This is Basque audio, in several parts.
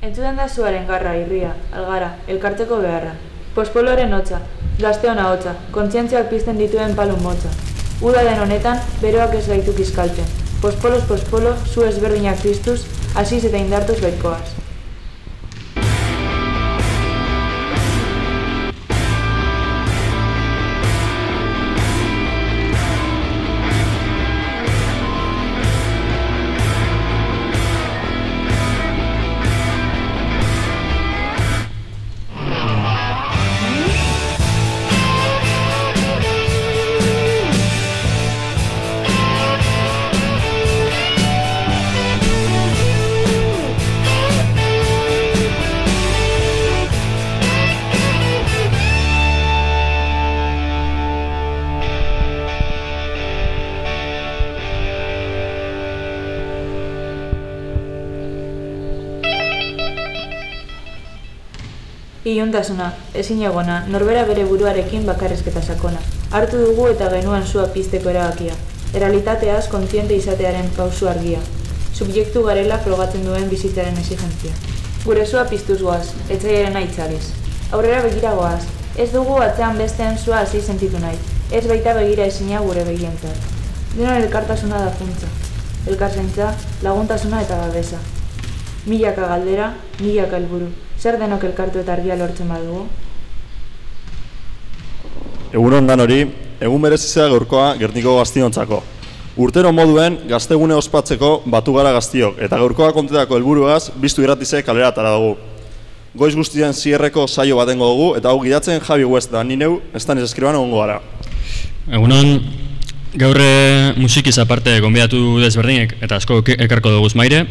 Entzuten da zuaren garra, irria, algara, elkartzeko beharra. Pospoloren hotza, gazteona hotza, kontzientziak pizten dituen palun motza. Uda den honetan, beroak ez gaitu kiskaltzen. Pospolos, pospolo, zu ezberdinak piztuz, hasiz eta indartuz baitkoaz. Iluntasuna, ezin egona, norbera bere buruarekin bakarrizketa sakona. Hartu dugu eta genuan sua pizteko erabakia. Eralitateaz kontziente izatearen pausu argia. Subjektu garela frogatzen duen bizitzaren exigentzia. Gure sua piztuz goaz, etzaiaren aitzaliz. Aurrera begira goaz, ez dugu atzean besteen sua hasi sentitu nahi. Ez baita begira ezina gure begientzat. Denon elkartasuna da funtza. Elkarzaintza, laguntasuna eta babesa. Milaka galdera, milaka helburu. Zer denok elkartu eta argia lortzen badugu? Egun ondan hori, egun berezizea gaurkoa Gerniko gaztiontzako. Urtero moduen gaztegune ospatzeko batu gara gaztiok, eta gaurkoa kontetako helburuaz biztu irratize kalera atara dugu. Goiz guztien zierreko saio batengo dugu, eta hau gidatzen Javi West da nineu, ez da eskriban egongo gara. Egunon, gaurre musikiz aparte gonbidatu desberdinek eta asko ekarko dugu maire,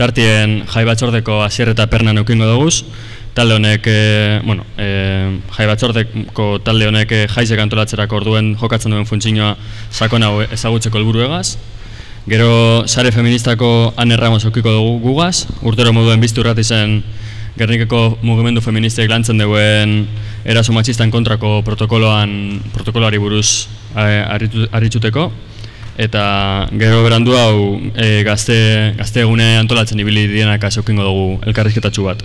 tartien jai batzordeko asier eta pernan eukingo dugu, talde honek, e, bueno, e, jai batzordeko talde honek e, jaizek antolatzerako orduen jokatzen duen funtzioa sakona ezagutzeko helburu egaz. Gero sare feministako Anne Ramos eukiko dugu gugaz, urtero moduen biztu zen Gernikeko mugimendu feministek lantzen duen eraso matxistan kontrako protokoloan protokoloari buruz harrituteko eta gero berandu hau e, gazte, gazte egune antolatzen ibili dienak azeukingo dugu elkarrizketatxu bat.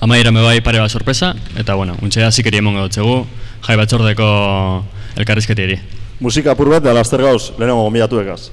Amaira me bai pare bat sorpresa, eta bueno, untxe hasi keri emongo dutzegu, jai batzordeko elkarrizketieri. Musika apur bat da laster gauz, lehenengo gombidatu egaz.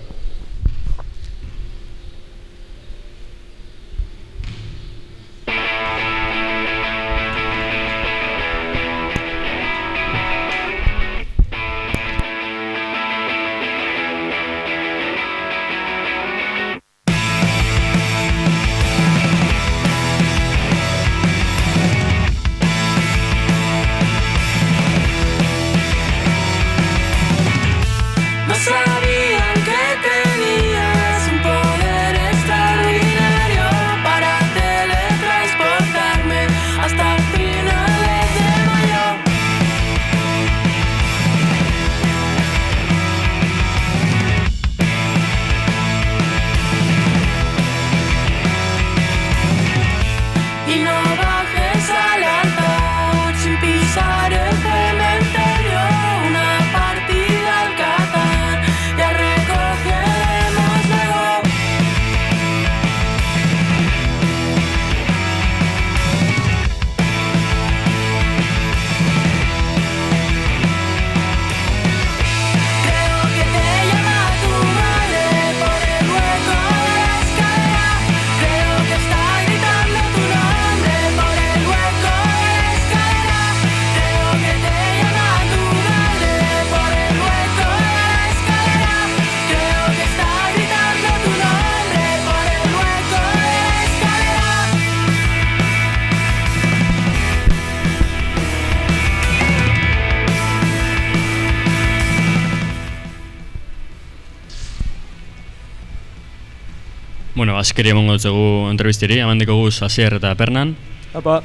Bueno, askeri emongo dutzegu entrevistiri, haman diko guz Asier eta Pernan. Apa,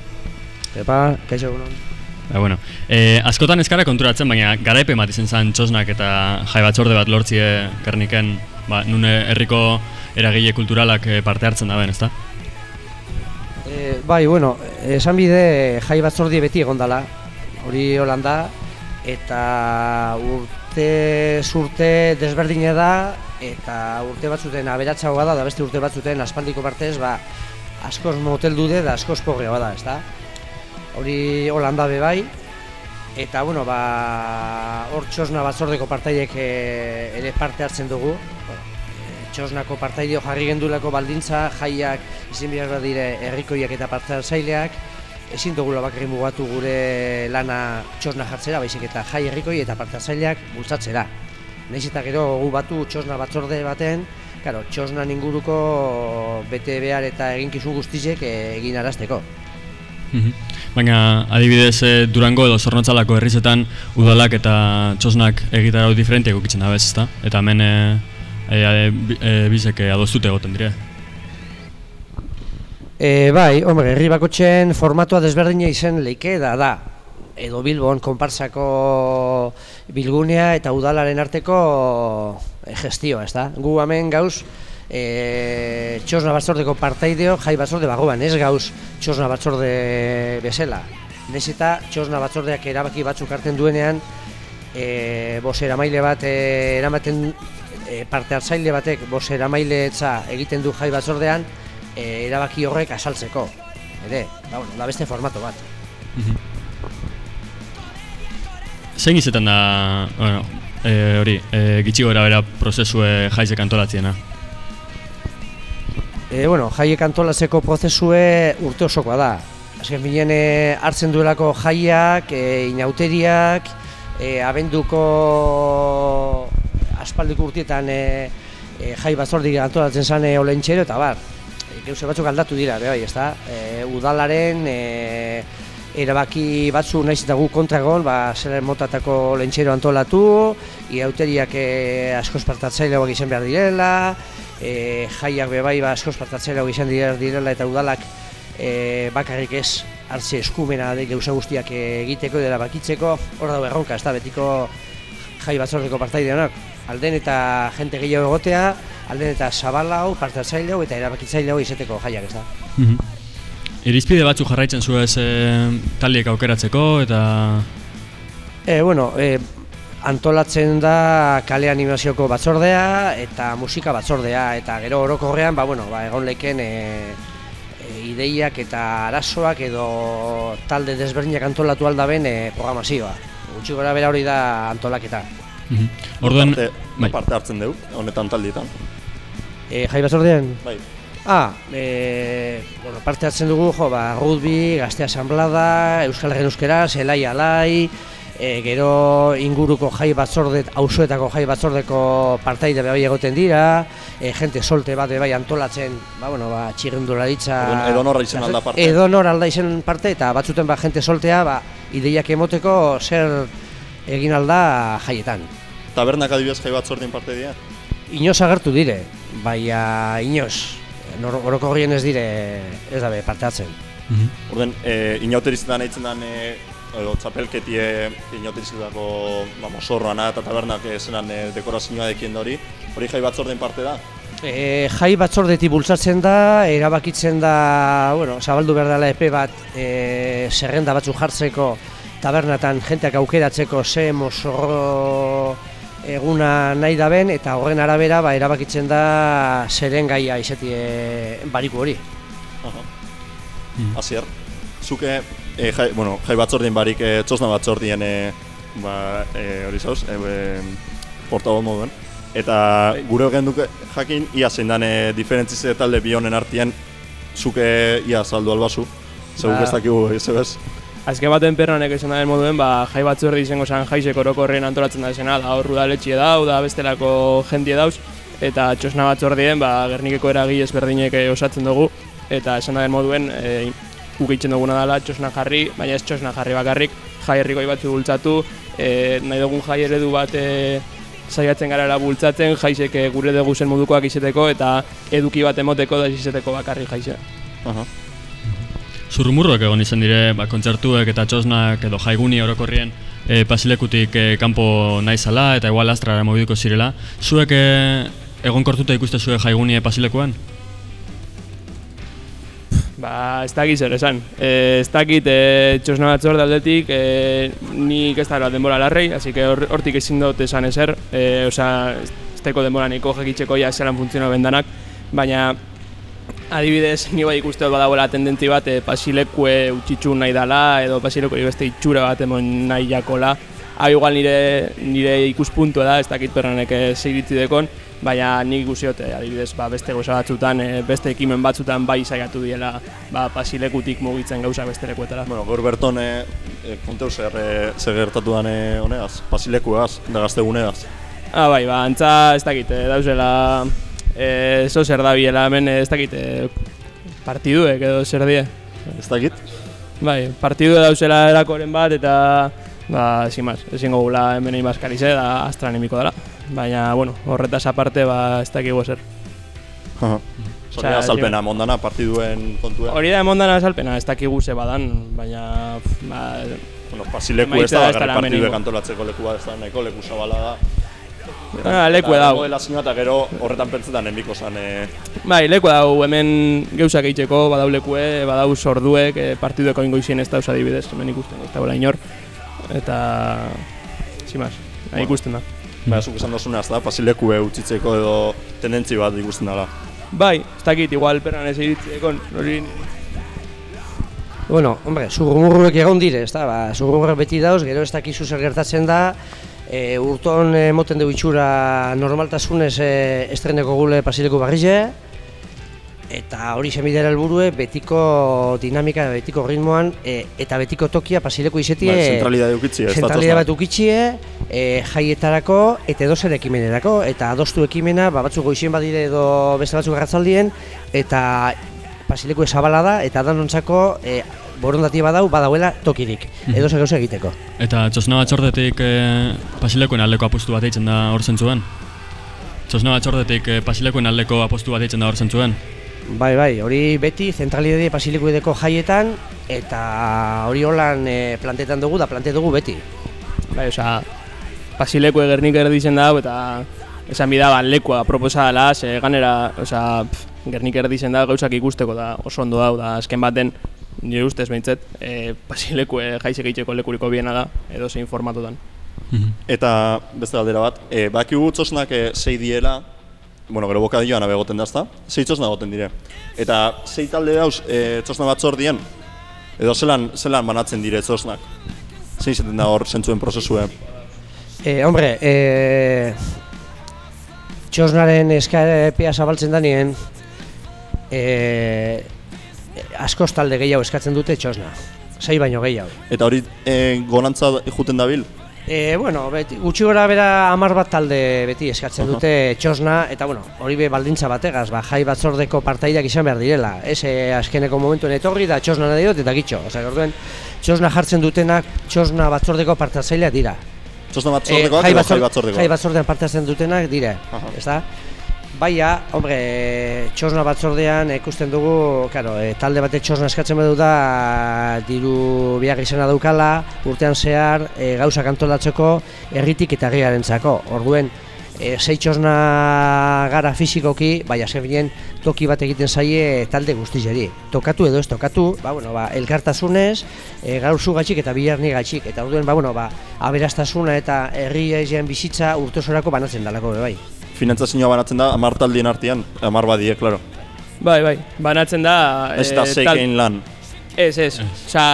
epa, kaixo egunon. Ba, bueno, e, askotan eskara konturatzen, baina garaipe bat izan zen txosnak eta jai batzorde bat lortzie karniken, ba, nune herriko eragile kulturalak eh, parte hartzen da ben, ezta? E, bai, bueno, esan bide jai batzordie beti egon dela, hori holanda, eta urte surte desberdine da, eta urte batzuten aberatsagoa da, da beste urte batzuten aspaldiko partez, ba, askoz motel dude da askoz pogrea bada, ezta? Hori Holanda be bai, eta bueno, ba, hor txosna batzordeko partaiek e, ere parte hartzen dugu. Bueno, e, txosnako partaidio jarri gendulako baldintza, jaiak izin behar dire herrikoiak eta parte hartzaileak, ezin dugula bakarri mugatu gure lana txosna jartzera, baizik eta jai herrikoi eta parte hartzaileak bultzatzera. Naiz eta gero gu batu txosna batzorde baten, Claro, txosnan inguruko bete behar eta eginkizun guztizek eh, egin arazteko. Mhm. Baina adibidez e, Durango edo Zornotzalako herrizetan udalak eta txosnak egitarau diferentiak ukitzen da bez, ezta? Eta hemen e, e, e, bizek adostute egoten dire. E, bai, hombre, herri bakotxen formatua desberdina izen leike da da. Edo Bilbon konparsako bilgunea eta udalaren arteko e, gestioa, ez da? Gu hemen gauz, e, txosna batzordeko partaideo jai batzorde bagoan, ez gauz txosna batzorde bezala. Nez eta txosna batzordeak erabaki batzuk hartzen duenean, e, bos eramaile bat e, eramaten e, parte hartzaile batek bos eramaile egiten du jai batzordean, e, erabaki horrek asaltzeko. Ere, da, bueno, da beste formato bat. Mhm. Zein izetan da, bueno, e, hori, e, gitxi gora bera prozesue jaizek antolatziena? E, bueno, jaiek antolatzeko prozesue urte osokoa da. Azken bilen e, hartzen duelako jaiak, e, inauteriak, e, abenduko aspaldiko urtietan e, e, jai batzordik antolatzen zane olentxero eta bar. E, Geuse batzuk aldatu dira, bai, ez da? E, udalaren, e, erabaki batzu naiz eta gu kontragon, ba, zer motatako lentxero antolatu, iauteriak e, askoz partatzaileagoak izan behar direla, e, jaiak bebai ba, askoz partatzaileagoak izan direla eta udalak e, bakarrik ez hartze eskumena de gauza guztiak egiteko dela bakitzeko, hor dago erronka, ez da betiko jai batzordeko partaideanak, alden eta jente gehiago egotea, alden eta zabalau, partatzaileago eta erabakitzaileago izeteko jaiak, ez da. Mhm. Irizpide batzuk jarraitzen zu ez e, taliek aukeratzeko eta... E, bueno, e, antolatzen da kale animazioko batzordea eta musika batzordea eta gero orokorrean ba, bueno, ba, egon leken e, e, ideiak eta arazoak edo talde desberdinak antolatu aldaben e, programazioa. Gutxi gora bera hori da antolaketa. Mm Orduan... Parte, bai. parte hartzen dugu, honetan taldietan. E, jai batzordean? Bai. Ah, e, bueno, parte hartzen dugu, jo, ba, rugby, gazte asamblada, euskal herren euskera, zelai alai, e, gero inguruko jai batzorde, auzoetako jai batzordeko partaide bai egoten dira, e, jente solte bat bai antolatzen, ba, bueno, ba, txirrendularitza... Edo norra izan alda parte. Edo norra alda izan parte, eta batzuten ba, jente soltea, ba, ideiak emoteko zer egin alda jaietan. Tabernak adibidez jai batzordin parte dira? Inoz agertu dire, baina inoz, orokorrien ez dire ez dabe parte hartzen. Mm -hmm. Orden, e, inauterizetan nahitzen den e, edo txapelketie inauterizetako ba, mosorroana eta tabernak zenan e, dekorazioa dekien hori, hori jai batzorden parte da? E, jai batzordeti bultzatzen da, erabakitzen da, bueno, zabaldu behar dela epe bat e, zerrenda batzu jartzeko tabernatan jenteak aukeratzeko ze mosorro eguna nahi daben eta horren arabera ba, erabakitzen da zeren gaia izetie bariku hori. Aha. Mm. Azier, zuke e, jai, bueno, jai batzordien barik e, txosna batzordien e, ba, e, hori zauz, e, e, moduen. Eta gure duke jakin, ia zein dane diferentzize talde bi honen artien, zuke ia saldu albazu, zegoen ba. ez dakigu, ez ez? Azke baten perranek esan den moduen, ba, jai batzu erdi izango zen jaisek orokorren antolatzen da esena, da hor rudaletxie dau, da bestelako jendie dauz, eta txosna batzordien, ba, gernikeko eragi ezberdinek eh, osatzen dugu, eta esan den moduen, e, ukitzen duguna dela txosna jarri, baina ez txosna jarri bakarrik, jai herrikoi batzu bultzatu, e, nahi dugun jai eredu bat e, saiatzen gara bultzatzen, jaisek gure dugu zen modukoak izeteko, eta eduki bat emoteko da izeteko bakarrik jaise. Uh Zurrumurroak egon izan dire, ba, kontzertuek eta txosnak edo jaiguni orokorrien e, pasilekutik e, kanpo naizala eta igual astrara mobidiko zirela. Zuek e, egon kortuta ikuste zuek jaiguni pasilekuan? Ba, ez dakit zer esan. E, ez dakit e, txosna batzor aldetik, e, nik ez da denbora larrei, hasi que hortik ezin dut esan ezer, e, oza, ez teko denbora niko jekitzeko ja zelan funtziono bendanak, baina adibidez, ni bai ikuste dut badagoela tendentzi bat e, pasilekue utxitxu nahi dala edo pasilekue beste itxura bat emon nahi jakola. Hau igual nire, nire ikuspuntu da, ez dakit perranek zeiritzi dekon, baina nik ikusi dut, eh, adibidez, ba, beste goza batzutan, eh, beste ekimen batzutan bai saiatu diela ba, pasilekutik mugitzen gauza beste lekuetara. Bueno, gaur berton, e, e, konteu zer, e, zer gertatu den e, honegaz, pasilekuaz, da gaztegunegaz. Ah, bai, ba, antza ez dakit, eh, dauzela, eh, zo zer da biela, hemen eh, ez dakit, eh, partiduek edo zer die. Ez dakit? Bai, partidu dauzela erakoren bat eta ba, ezin maz, ezin gogula hemen egin bazkarize da astronomiko dela. Baina, bueno, horretaz aparte, ba, ez dakigu zer. Aha. Osea, Zora, azalpena, mondana, partiduen kontua. Hori da emondana azalpena, ez dakigu ze badan, baina, ba, Bueno, pasileku ez da, ez dela bakarrik partiduek hemenengo. antolatzeko leku bat, ez da, nahiko leku zabala da. Ah, leku dago. Eta zinua eta gero horretan pentsetan enbiko zan, e, Bai, leku dago, hemen gauzak egiteko, badau lekue, badau sorduek, e, partidueko ingoizien ez dauz adibidez, hemen ikusten, ez dagoela inor. Eta, zimaz, nahi ikusten da. ba, zuk esan dozuna, ez da, pasilekue utzitzeko edo tendentzi bat ikusten dela. Bai, ez dakit, igual perran ez iritzekon, hori Bueno, hombre, zurrumurruek egon dire, ez da, ba, zurrumurruek beti dauz, gero ez dakizu zer gertatzen da, e, urton emoten dugu itxura normaltasunez e, estreneko gule pasileko barrize, eta hori zenbidera helburue betiko dinamika, betiko ritmoan, e, eta betiko tokia pasileko izetie, Ba, zentralidade ukitzi, ez da. zentralidade bat ukitxie, e, jaietarako eta edozer ekimenerako, eta adostu ekimena, ba, batzuk goizien badire edo beste batzuk garratzaldien, eta pasileku zabala da, eta danontzako e, borondati badau, badauela tokirik, edozer gauza egiteko. Eta txosna batzordetik e, pasilekoen aldeko apostu bat eitzen da hor zentzuen? Txosna batzordetik e, pasilekoen aldeko apostu bat eitzen da hor zentzuen? Bai, bai, hori beti zentralidade pasilekuideko jaietan, eta hori holan e, plantetan dugu, da plante dugu beti. Bai, osea, pasileku egernik erdizen da, eta esan bida, ba, lekua proposa dela, ze ganera, osea, pff, gernik erdizen da, gauzak ikusteko da oso ondo dau, da azken baten, nire ustez behintzet, e, pasileku e, jaizek egiteko lekuriko biena da, edo zein formatotan. Eta beste galdera bat, e, bakigu txosnak e, sei diela, bueno, gero bokadioan abegoten da, ezta? Sei txosna goten dire. Eta sei talde dauz e, txosna batzordien, edo zelan, zelan banatzen dire txosnak? Zein izaten da hor zentzuen prozesue? E, hombre, e, txosnaren eskapea zabaltzen danien, e, askoz talde gehiago eskatzen dute txosna, sei baino gehiago. Eta hori e, gonantza juten dabil? E, bueno, beti, gutxi gora bera hamar bat talde beti eskatzen dute txosna, eta bueno, hori be baldintza bategaz, ba, jai batzordeko partaidak izan behar direla. Ez e, azkeneko momentuen etorri da txosna nahi dut eta gitxo. Osea, orduen, txosna jartzen dutenak txosna batzordeko partatzaileak dira. Txosna batzordekoak edo jai batzordekoak? Jai batzordean parte hartzen dutenak dire, Aha. ezta? Baina, hombre, txosna batzordean ikusten dugu, claro, e, talde bate txosna eskatzen badu da diru biak izena daukala, urtean zehar e, gauzak antolatzeko herritik eta herriarentzako. Orduen, e, sei txosna gara fizikoki, bai azken toki bat egiten zaie talde guztizeri. Tokatu edo ez tokatu, ba, bueno, ba, elkartasunez, e, gaur eta bihar ni gatxik. Eta orduen, ba, bueno, ba, aberastasuna eta herri ezean bizitza urtesorako banatzen dalako bai. Finantzazioa banatzen da hamar taldien artean, hamar badie, klaro. Bai, bai, banatzen da... Ez da eh, sei tal- lan. Ez, ez, osea,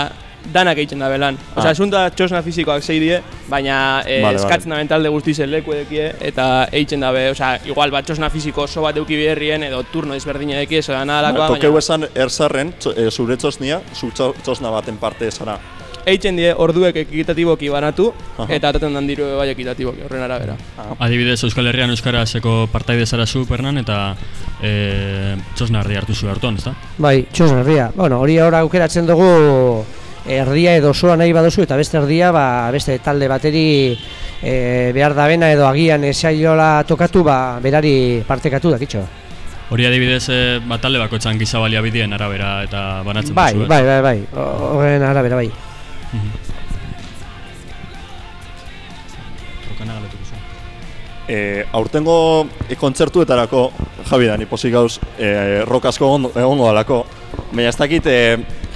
danak egiten da belan. Osea, Ah. asunta txosna fizikoak zei die, baina e, Vale, eskatzen da talde guztizen leku edekie, eta eitzen dabe, osea, igual bat txosna fiziko oso bat euki biherrien, edo turno ezberdina edekie, eso da nahalakoa, Tokeu baina esan erzarren, txo- e, zure txosnia, zu txo- txosna baten parte zara. Eitzen die orduek ekitatiboki banatu, Aha. eta ataten dan diru bai ekitatiboki, horren arabera. Adibidez Euskal Herrian Euskarazeko partaide zara zu pernan eta e, txosna erdi hartu zu hartuan, ezta? Bai, txosna herria. Bueno, hori ahora aukeratzen dugu erdia edo osoa nahi baduzu eta beste erdia ba, beste talde bateri e, behar da bena edo agian esaiola tokatu ba, berari partekatu dakitxo. Hori adibidez e, bat talde bakoitzan giza baliabideen arabera eta banatzen Bai, duzu, ez? bai, bai, bai, horren arabera bai. Rokana galetuko zu. E, aurtengo e, kontzertuetarako, Javi Dani, pozik gauz, e, rock asko egon- egongo dalako, baina ez dakit e,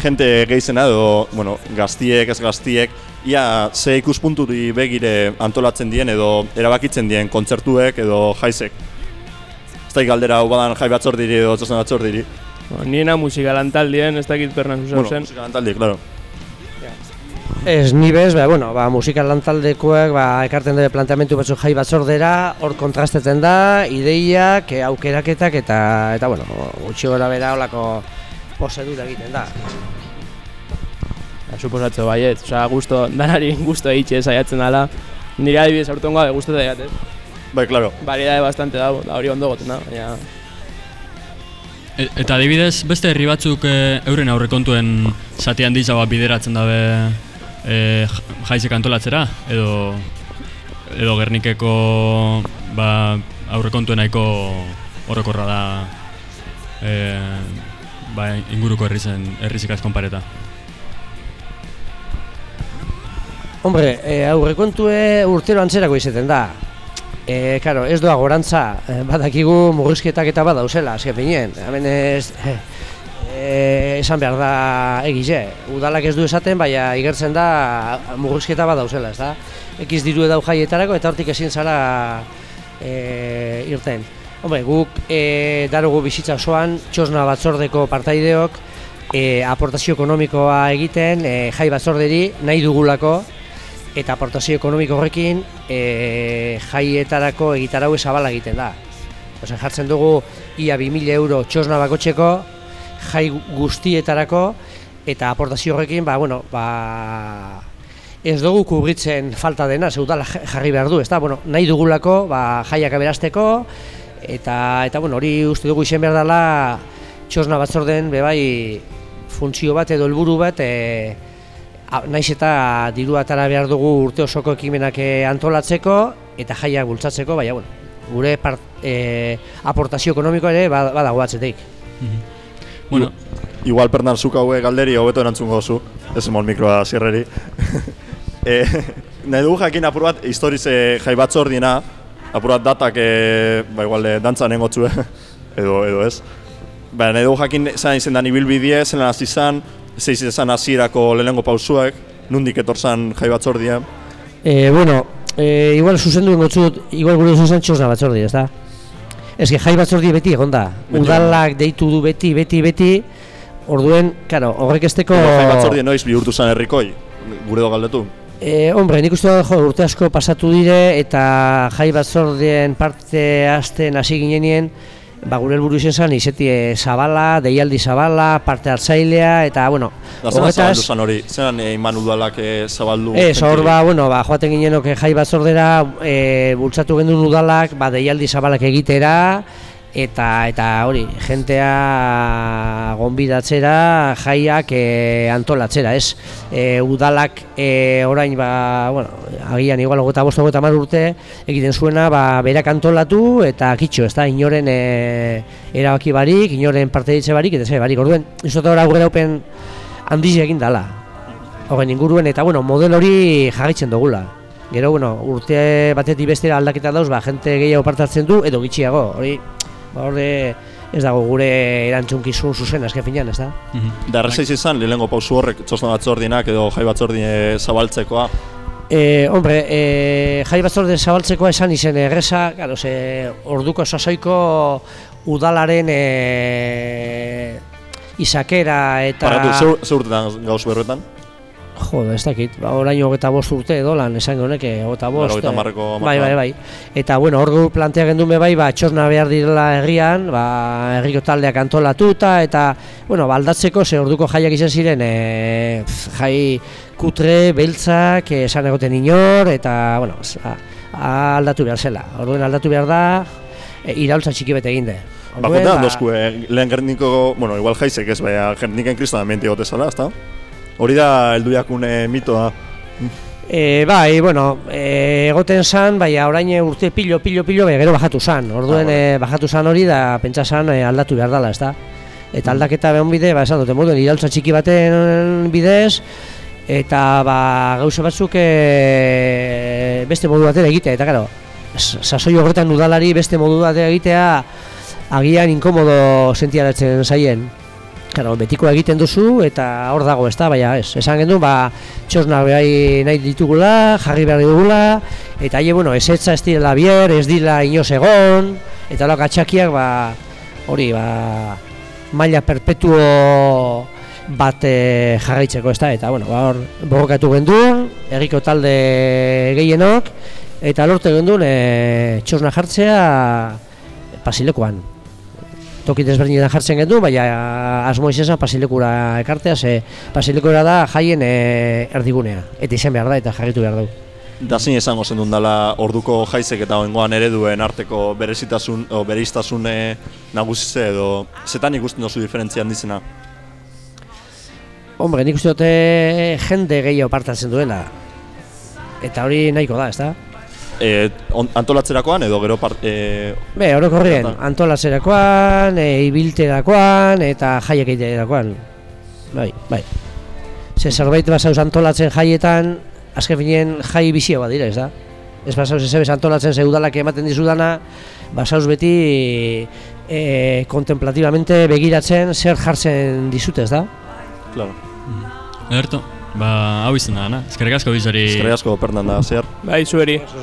jente gehizena edo, bueno, gaztiek, ez gaztiek, ia ze ikuspunturi begire antolatzen dien edo erabakitzen dien kontzertuek edo jaizek. Ez dakit galdera hau badan jai batzordiri edo txosna batzordiri. Bueno, niena musika lantaldien, ez dakit perna zuzen Bueno, zen. musika talde, claro. Ez ni bez, ba, bueno, ba, musika lantaldekoak ba, ekarten dute planteamentu batzuk jai batzordera, hor kontrasteten da, ideiak, e, aukeraketak eta, eta bueno, gutxi gora bera olako prozedura egiten da. Ja, suposatzo baiet, osea, gusto, danari gusto egitxe saiatzen dela. Nire adibidez aurtengo gabe gustu da ez? Bai, claro. Variedade bastante dago, da hori ondo goten da, baina... E- eta adibidez, beste herri batzuk e, euren aurrekontuen zati handiza bat bideratzen dabe e, jaizek antolatzera, edo edo Gernikeko ba, aurrekontuen nahiko orokorra da e, ba, inguruko herrizen herrizikaz konpareta. Hombre, e, aurrekontue urtero antzerako izaten da. E, karo, ez doa gorantza, badakigu murrizketak eta badauzela, azken finean. Hemen ez, e, esan behar da egize. Udalak ez du esaten, baina igertzen da murrizketa badauzela, ez da? Ekiz diru edau jaietarako eta hortik ezin zara e, irten. Hombre, guk e, darugu bizitza osoan, txosna batzordeko partaideok, e, aportazio ekonomikoa egiten, e, jai batzorderi nahi dugulako, eta aportazio ekonomiko horrekin e, jaietarako egitarau zabala egiten da. Osea, jartzen dugu ia 2000 euro txosna bakotxeko, jai guztietarako, eta aportazio horrekin, ba, bueno, ba, ez dugu kubritzen falta dena, zeudala jarri behar du, ezta? Bueno, nahi dugulako, ba, jaiak aberasteko, eta, eta bueno, hori uste dugu izen behar dela txosna batzorden, bebai, funtzio bat edo helburu bat, e, naiz eta diru atara behar dugu urte osoko ekimenak eh, antolatzeko eta jaiak bultzatzeko, baina bueno, gure part, e, aportazio ekonomiko ere ba- badago batzetik. Bueno, Igual pernan zuk haue galderi hobeto erantzungo zu, ez emol mikroa zierreri. e, nahi dugu jakin apur bat historiz e, jai batzordina, apur bat datak e, ba igual e, dantzan engotzue, edo, edo ez. Ba, nahi dugu jakin zan izen dan ibilbidie, zelan hasi zan, zeiz izan hasierako lehenengo pausuak, nundik etorzan jai batzordia. E, bueno, e, igual zuzendu ingotzu dut, igual gure zuzen txosna batzordi, ez da? Que jai batzordi beti egon da. Udalak deitu du beti, beti, beti, orduen, karo, horrek esteko... Jai batzordia noiz bihurtu zan herrikoi, gure galdetu. E, hombre, nik uste jo, urte asko pasatu dire eta jai batzordien parte hasten hasi ginenien, ba, gure helburu izen zen, izetie zabala, deialdi zabala, parte hartzailea, eta, bueno, Da zelan horretaz- zabaldu zan hori, zelan e, iman udalak e, zabaldu? Ez, hor ba, bueno, ba, joaten ginenok jai batzordera, e, bultzatu gendun udalak, ba, deialdi zabalak egitera, eta eta hori, jentea gonbidatzera, jaiak e, antolatzera, ez? E, udalak e, orain, ba, bueno, agian igual hogeta bost, hogeta mar urte, egiten zuena, ba, berak antolatu eta kitxo, ez da, inoren e, erabaki barik, inoren parte ditze barik, eta ze barik, orduen, izota ora aurre daupen handiz egin dala, horren inguruen, eta bueno, model hori jarraitzen dugula. Gero, bueno, urte batetik bestera aldaketa dauz, ba, jente gehiago parte hartzen du, edo gitxiago, hori, ba, hori ez dago gure erantzunkizun zuzen, azken finean, ez da? Da erreza izan, lehenengo pausu horrek txosna batzordinak edo jai batzordine zabaltzekoa. E, hombre, e, jai batzorde zabaltzekoa esan izen erreza, claro, ze orduko sasoiko udalaren e, izakera eta... Paratu, zeur, zeurtetan gauz berretan? Jo, ez dakit, ba, orain hogeta bost urte edo lan, esan honeke, hogeta bost. Eh, hamarreko bai, bai, bai. Eta, bueno, hor gu plantea gendun be bai, ba, txosna behar direla herrian, ba, herriko taldeak antolatuta, eta, bueno, ba, aldatzeko, ze orduko jaiak izan ziren, e, pf, jai kutre, beltzak, eh, esan egoten inor, eta, bueno, a, a, aldatu behar zela. Orduen aldatu behar da, e, iraultza txiki bete egin de. Ba, kontean dozku, eh, lehen gerniko, bueno, igual jaizek ez, baina gerniken kriston ambiente gote zala, ezta? Hori da helduiakune mitoa. E, bai, bueno, e, egoten zan, bai, orain urte pilo, pilo, pilo, bai, gero bajatu zan. Orduen Ah, e, bajatu zan hori da pentsa zan aldatu behar dela, ezta? Eta aldaketa behon bide, ba, esan dute moduen, iraultza txiki baten bidez, eta ba, gauza batzuk e, beste modu batera egitea, eta s- sasoi horretan udalari beste modu batera egitea, agian inkomodo sentiaratzen zaien. Claro, betikoa egiten duzu eta hor dago, ezta, baina ez. Esan gendu, ba, txosnak behai nahi ditugula, jarri behar dugula, eta haie, bueno, ez etza ez direla bier, ez dila inoz egon, eta lako atxakiak, ba, hori, ba, maila perpetuo bat e, jarraitzeko, ez da? Eta, bueno, ba, hor, borrokatu genduen, erriko talde gehienok, eta lortu genduen e, txosna jartzea pasilekoan. Toki desberdinetan jartzen genduen, baina asmo izan pasilekura ekartea, ze pasilekura da jaien e, erdigunea. Eta izan behar da, eta jarritu behar dugu. Da zein esango zen dela orduko jaizek eta oengoan ereduen arteko berezitasun, o bereiztasun eh, nagusize edo zetan ikusten dozu diferentzia handizena? Hombre, nik uste dute jende gehiago partatzen duela. Eta hori nahiko da, ezta? E, on, antolatzerakoan edo gero part, e, Be, orokorrien, antolatzerakoan, e, ibilterakoan eta jaiek egiterakoan. Bai, bai. Ze zerbait basauz antolatzen jaietan, azken finean jai bizia bat dira, ez da? Ez basauz ez ebes antolatzen ze udalak ematen dizudana, basauz beti e, kontemplatibamente begiratzen zer jartzen dizute, ez da? claro. Ederto, ba, hau izan da, na? Eskerrik asko bizari... Eskerrik asko pernan da, zehar. Bai, zueri. Eso,